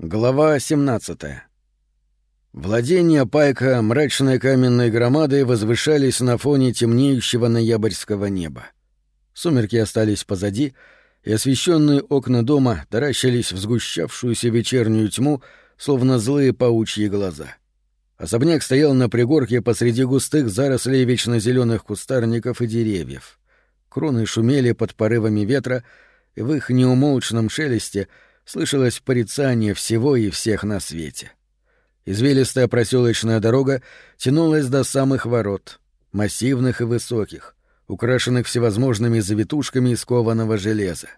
Глава 17 Владения Пайка мрачной каменной громадой возвышались на фоне темнеющего ноябрьского неба. Сумерки остались позади, и освещенные окна дома таращились в сгущавшуюся вечернюю тьму, словно злые паучьи глаза. Особняк стоял на пригорке посреди густых зарослей вечно зеленых кустарников и деревьев. Кроны шумели под порывами ветра, и в их неумолчном шелесте — слышалось порицание всего и всех на свете. Извилистая проселочная дорога тянулась до самых ворот, массивных и высоких, украшенных всевозможными завитушками из кованого железа.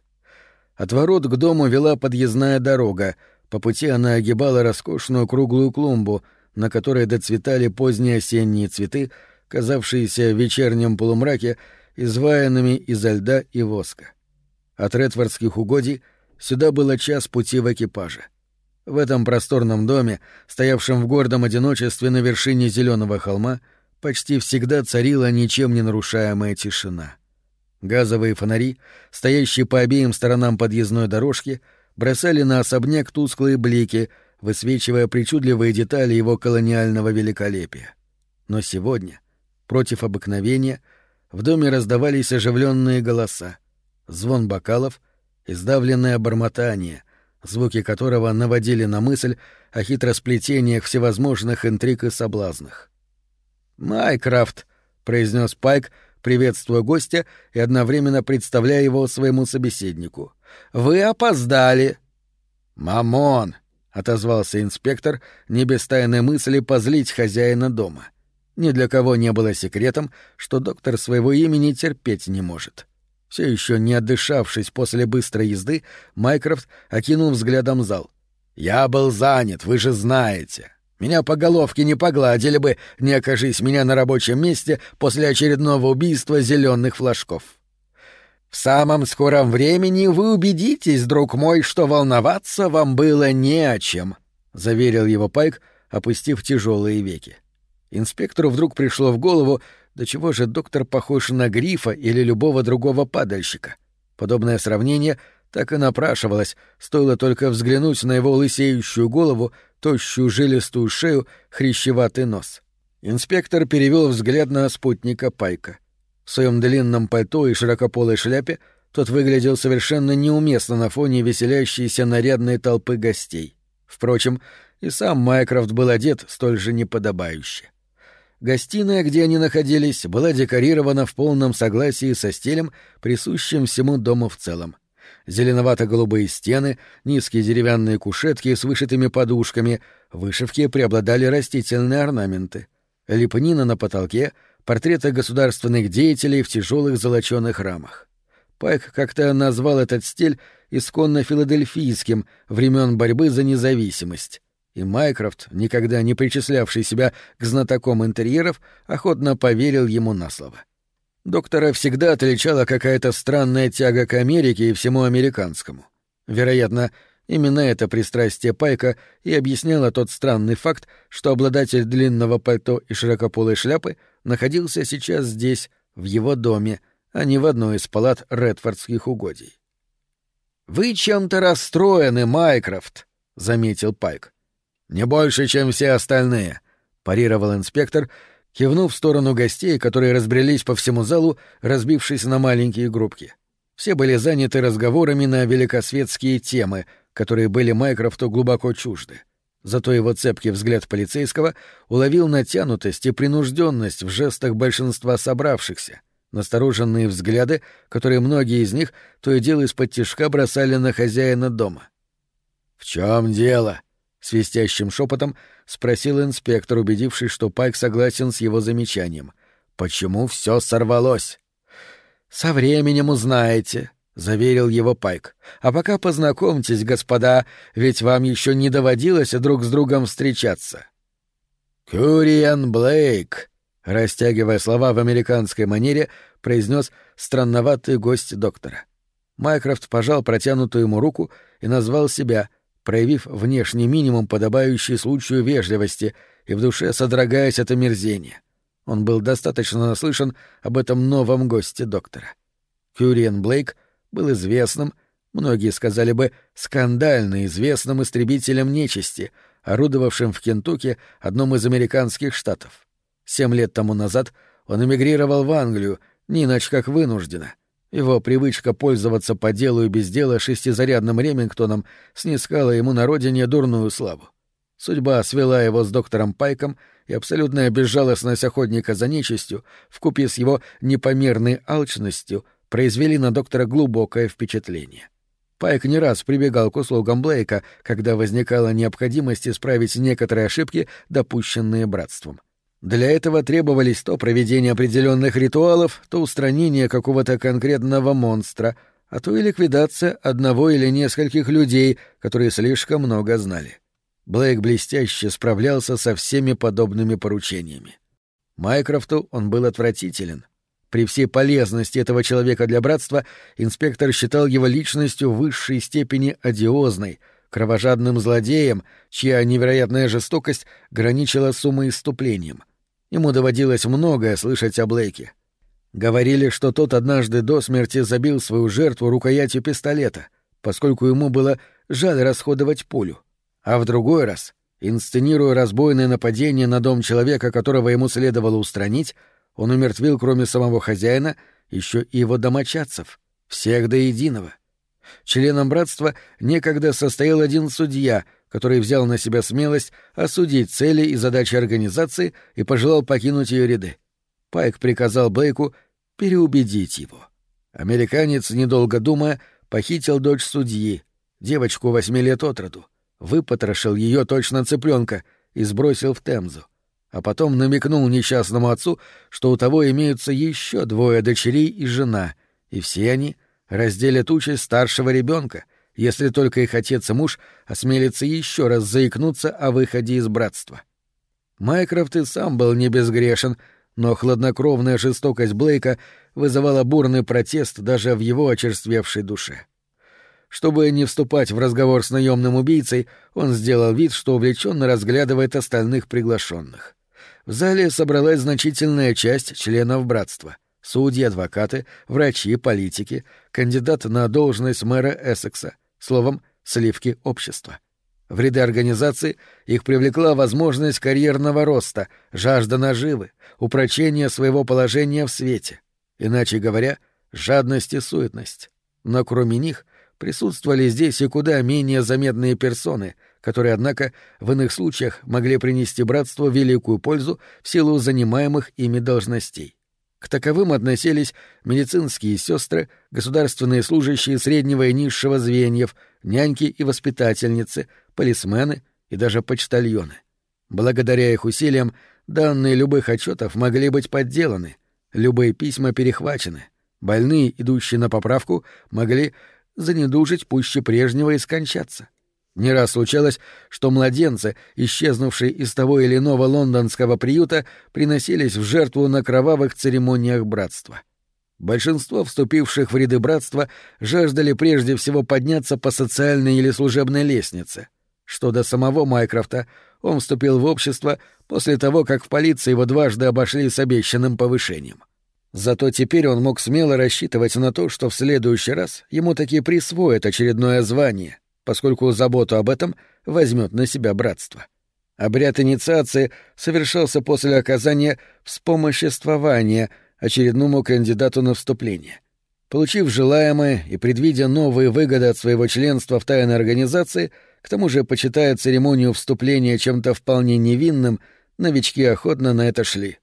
От ворот к дому вела подъездная дорога, по пути она огибала роскошную круглую клумбу, на которой доцветали поздние осенние цветы, казавшиеся в вечернем полумраке изваянными изо льда и воска. От редфордских угодий — Сюда было час пути в экипаже. В этом просторном доме, стоявшем в гордом одиночестве на вершине зеленого холма, почти всегда царила ничем не нарушаемая тишина. Газовые фонари, стоящие по обеим сторонам подъездной дорожки, бросали на особняк тусклые блики, высвечивая причудливые детали его колониального великолепия. Но сегодня, против обыкновения, в доме раздавались оживленные голоса, звон бокалов — издавленное бормотание, звуки которого наводили на мысль о хитросплетениях всевозможных интриг и соблазнах. «Майкрафт», — произнес Пайк, приветствуя гостя и одновременно представляя его своему собеседнику. «Вы опоздали!» «Мамон!» — отозвался инспектор, не без тайной мысли позлить хозяина дома. Ни для кого не было секретом, что доктор своего имени терпеть не может. Все еще не отдышавшись после быстрой езды, Майкрофт окинул взглядом зал. «Я был занят, вы же знаете. Меня по головке не погладили бы, не окажись меня на рабочем месте после очередного убийства зеленых флажков. В самом скором времени вы убедитесь, друг мой, что волноваться вам было не о чем», — заверил его Пайк, опустив тяжелые веки. Инспектору вдруг пришло в голову, до чего же доктор похож на грифа или любого другого падальщика? Подобное сравнение так и напрашивалось, стоило только взглянуть на его лысеющую голову, тощую жилистую шею, хрящеватый нос. Инспектор перевел взгляд на спутника Пайка. В своем длинном пальто и широкополой шляпе тот выглядел совершенно неуместно на фоне веселящейся нарядной толпы гостей. Впрочем, и сам Майкрофт был одет столь же неподобающе. Гостиная, где они находились, была декорирована в полном согласии со стилем, присущим всему дому в целом. Зеленовато-голубые стены, низкие деревянные кушетки с вышитыми подушками, вышивки преобладали растительные орнаменты. Лепнина на потолке, портреты государственных деятелей в тяжелых золоченых рамах. Пайк как-то назвал этот стиль исконно филадельфийским времен борьбы за независимость и Майкрофт, никогда не причислявший себя к знатокам интерьеров, охотно поверил ему на слово. Доктора всегда отличала какая-то странная тяга к Америке и всему американскому. Вероятно, именно это пристрастие Пайка и объясняло тот странный факт, что обладатель длинного пальто и широкополой шляпы находился сейчас здесь, в его доме, а не в одной из палат Редфордских угодий. «Вы чем-то расстроены, Майкрофт», — заметил Пайк. «Не больше, чем все остальные», — парировал инспектор, кивнув в сторону гостей, которые разбрелись по всему залу, разбившись на маленькие группки. Все были заняты разговорами на великосветские темы, которые были Майкрофту глубоко чужды. Зато его цепкий взгляд полицейского уловил натянутость и принужденность в жестах большинства собравшихся, настороженные взгляды, которые многие из них то и дело из-под тишка бросали на хозяина дома. «В чем дело?» Свистящим шепотом спросил инспектор, убедившись, что Пайк согласен с его замечанием. Почему все сорвалось? Со временем узнаете, заверил его Пайк. А пока познакомьтесь, господа, ведь вам еще не доводилось друг с другом встречаться. Куриан Блейк, растягивая слова в американской манере, произнес странноватый гость доктора. Майкрофт пожал протянутую ему руку и назвал себя проявив внешний минимум, подобающий случаю вежливости, и в душе содрогаясь от омерзения. Он был достаточно наслышан об этом новом госте доктора. Кюриен Блейк был известным, многие сказали бы, скандально известным истребителем нечисти, орудовавшим в Кентукки, одном из американских штатов. Семь лет тому назад он эмигрировал в Англию, не иначе как вынужденно. Его привычка пользоваться по делу и без дела шестизарядным Ремингтоном снискала ему на родине дурную славу. Судьба свела его с доктором Пайком, и абсолютная безжалостность охотника за нечистью, вкупе с его непомерной алчностью, произвели на доктора глубокое впечатление. Пайк не раз прибегал к услугам Блейка, когда возникала необходимость исправить некоторые ошибки, допущенные братством. Для этого требовались то проведение определенных ритуалов, то устранение какого-то конкретного монстра, а то и ликвидация одного или нескольких людей, которые слишком много знали. Блейк блестяще справлялся со всеми подобными поручениями. Майкрофту он был отвратителен. При всей полезности этого человека для братства инспектор считал его личностью высшей степени одиозной, кровожадным злодеем, чья невероятная жестокость граничила с умоиступлением. Ему доводилось многое слышать о Блейке. Говорили, что тот однажды до смерти забил свою жертву рукоятью пистолета, поскольку ему было жаль расходовать пулю. А в другой раз, инсценируя разбойное нападение на дом человека, которого ему следовало устранить, он умертвил, кроме самого хозяина, еще и его домочадцев, всех до единого. Членом братства некогда состоял один судья, который взял на себя смелость осудить цели и задачи организации и пожелал покинуть ее ряды. Пайк приказал Блейку переубедить его. Американец, недолго думая, похитил дочь судьи, девочку восьми лет от роду, выпотрошил ее точно цыпленка и сбросил в Темзу. А потом намекнул несчастному отцу, что у того имеются еще двое дочерей и жена, и все они разделят участь старшего ребенка — если только их отец и муж осмелятся еще раз заикнуться о выходе из братства. Майкрофт и сам был не безгрешен, но хладнокровная жестокость Блейка вызывала бурный протест даже в его очерствевшей душе. Чтобы не вступать в разговор с наемным убийцей, он сделал вид, что увлеченно разглядывает остальных приглашенных. В зале собралась значительная часть членов братства — судьи, адвокаты, врачи, политики, кандидат на должность мэра Эссекса — словом, сливки общества. В ряды организации их привлекла возможность карьерного роста, жажда наживы, упрочения своего положения в свете. Иначе говоря, жадность и суетность. Но кроме них присутствовали здесь и куда менее заметные персоны, которые, однако, в иных случаях могли принести братству великую пользу в силу занимаемых ими должностей. К таковым относились медицинские сестры, государственные служащие среднего и низшего звеньев, няньки и воспитательницы, полисмены и даже почтальоны. Благодаря их усилиям данные любых отчетов могли быть подделаны, любые письма перехвачены, больные, идущие на поправку, могли занедужить пуще прежнего и скончаться. Не раз случалось, что младенцы, исчезнувшие из того или иного лондонского приюта, приносились в жертву на кровавых церемониях братства. Большинство вступивших в ряды братства жаждали прежде всего подняться по социальной или служебной лестнице. Что до самого Майкрофта, он вступил в общество после того, как в полиции его дважды обошли с обещанным повышением. Зато теперь он мог смело рассчитывать на то, что в следующий раз ему таки присвоят очередное звание — поскольку заботу об этом возьмет на себя братство. Обряд инициации совершался после оказания вспомоществования очередному кандидату на вступление. Получив желаемое и предвидя новые выгоды от своего членства в тайной организации, к тому же почитая церемонию вступления чем-то вполне невинным, новички охотно на это шли.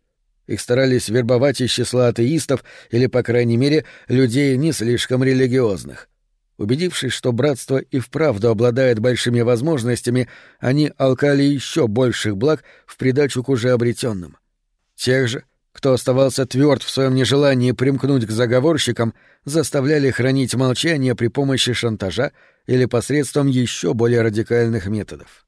Их старались вербовать из числа атеистов или, по крайней мере, людей не слишком религиозных. Убедившись, что братство и вправду обладает большими возможностями, они алкали еще больших благ в придачу к уже обретенным. Тех же, кто оставался тверд в своем нежелании примкнуть к заговорщикам, заставляли хранить молчание при помощи шантажа или посредством еще более радикальных методов.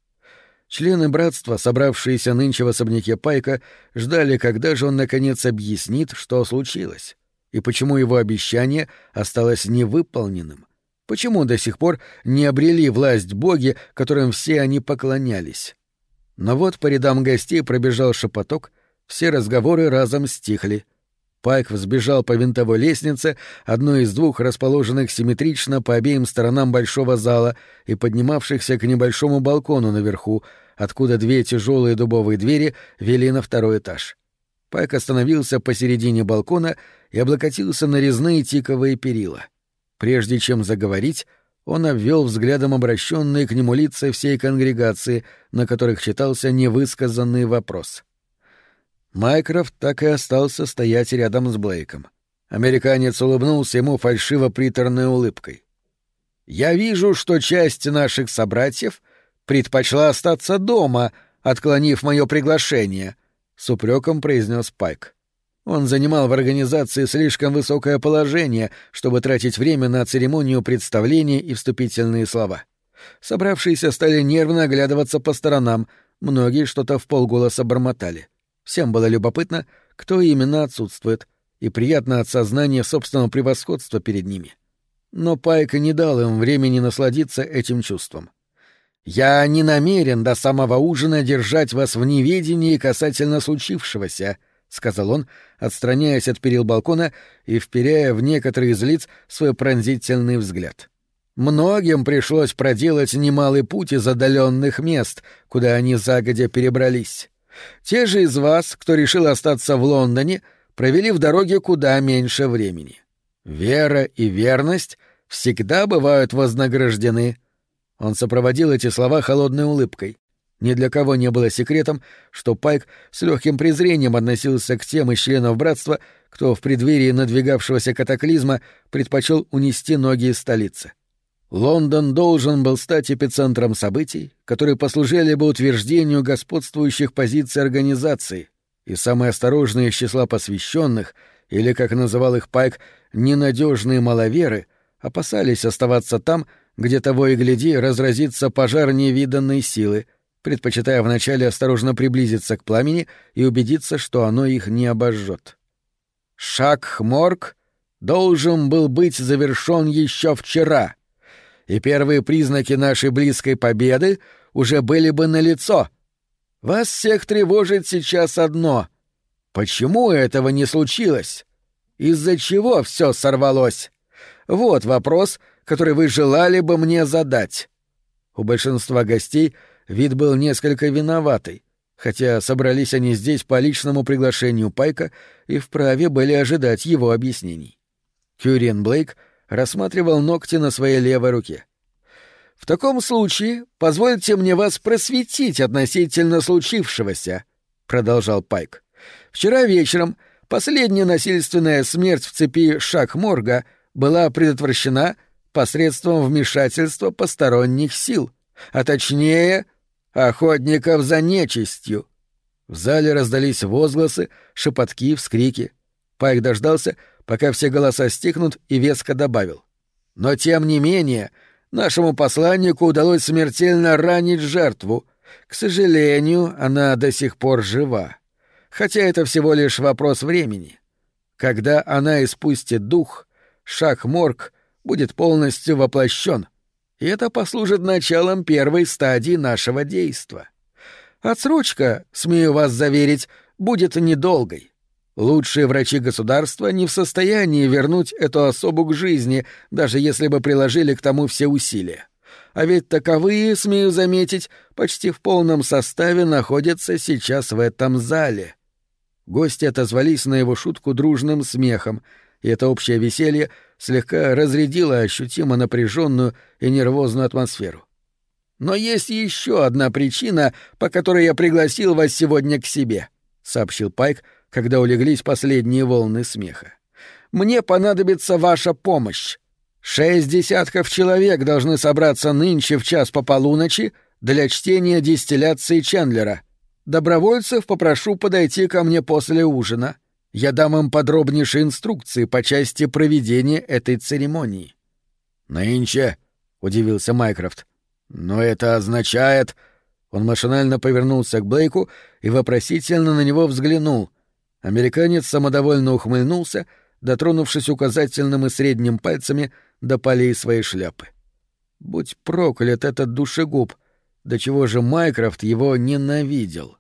Члены братства, собравшиеся нынче в особняке Пайка, ждали, когда же он наконец объяснит, что случилось, и почему его обещание осталось невыполненным — Почему до сих пор не обрели власть боги, которым все они поклонялись? Но вот по рядам гостей пробежал шепоток, все разговоры разом стихли. Пайк взбежал по винтовой лестнице, одной из двух расположенных симметрично по обеим сторонам большого зала и поднимавшихся к небольшому балкону наверху, откуда две тяжелые дубовые двери вели на второй этаж. Пайк остановился посередине балкона и облокотился на резные тиковые перила. Прежде чем заговорить, он обвел взглядом обращенные к нему лица всей конгрегации, на которых читался невысказанный вопрос — Майкрофт так и остался стоять рядом с Блейком. Американец улыбнулся ему фальшиво-приторной улыбкой. «Я вижу, что часть наших собратьев предпочла остаться дома, отклонив мое приглашение», — с упреком произнес Пайк. Он занимал в организации слишком высокое положение, чтобы тратить время на церемонию представления и вступительные слова. Собравшиеся стали нервно оглядываться по сторонам, многие что-то в полголоса бормотали. Всем было любопытно, кто именно отсутствует, и приятно от сознания собственного превосходства перед ними. Но Пайк не дал им времени насладиться этим чувством. «Я не намерен до самого ужина держать вас в неведении касательно случившегося», — сказал он, отстраняясь от перил балкона и вперяя в некоторые из лиц свой пронзительный взгляд. «Многим пришлось проделать немалый путь из отдаленных мест, куда они загодя перебрались. Те же из вас, кто решил остаться в Лондоне, провели в дороге куда меньше времени. Вера и верность всегда бывают вознаграждены. Он сопроводил эти слова холодной улыбкой. Ни для кого не было секретом, что Пайк с легким презрением относился к тем из членов братства, кто в преддверии надвигавшегося катаклизма предпочел унести ноги из столицы. Лондон должен был стать эпицентром событий, которые послужили бы утверждению господствующих позиций организации, и самые осторожные из числа посвященных, или, как называл их Пайк, ненадежные маловеры, опасались оставаться там, где того и гляди разразится пожар невиданной силы, предпочитая вначале осторожно приблизиться к пламени и убедиться, что оно их не обожжет. Шаг Хморг должен был быть завершен еще вчера — и первые признаки нашей близкой победы уже были бы налицо. Вас всех тревожит сейчас одно. Почему этого не случилось? Из-за чего все сорвалось? Вот вопрос, который вы желали бы мне задать. У большинства гостей вид был несколько виноватый, хотя собрались они здесь по личному приглашению Пайка и вправе были ожидать его объяснений. Кюрин Блейк — рассматривал ногти на своей левой руке. «В таком случае позвольте мне вас просветить относительно случившегося», — продолжал Пайк. «Вчера вечером последняя насильственная смерть в цепи Шак-Морга была предотвращена посредством вмешательства посторонних сил, а точнее, охотников за нечистью». В зале раздались возгласы, шепотки, вскрики. Пайк дождался, пока все голоса стихнут, и веско добавил. «Но тем не менее, нашему посланнику удалось смертельно ранить жертву. К сожалению, она до сих пор жива. Хотя это всего лишь вопрос времени. Когда она испустит дух, шаг-морг будет полностью воплощен, и это послужит началом первой стадии нашего действа. Отсрочка, смею вас заверить, будет недолгой. Лучшие врачи государства не в состоянии вернуть эту особу к жизни, даже если бы приложили к тому все усилия. А ведь таковые, смею заметить, почти в полном составе находятся сейчас в этом зале. Гости отозвались на его шутку дружным смехом, и это общее веселье слегка разрядило ощутимо напряженную и нервозную атмосферу. Но есть еще одна причина, по которой я пригласил вас сегодня к себе, сообщил Пайк, когда улеглись последние волны смеха. «Мне понадобится ваша помощь. Шесть десятков человек должны собраться нынче в час по полуночи для чтения дистилляции Чендлера. Добровольцев попрошу подойти ко мне после ужина. Я дам им подробнейшие инструкции по части проведения этой церемонии». «Нынче?» — удивился Майкрофт. «Но это означает...» Он машинально повернулся к Блейку и вопросительно на него взглянул, Американец самодовольно ухмыльнулся, дотронувшись указательным и средним пальцами до полей своей шляпы. Будь проклят этот душегуб, до чего же Майкрофт его ненавидел.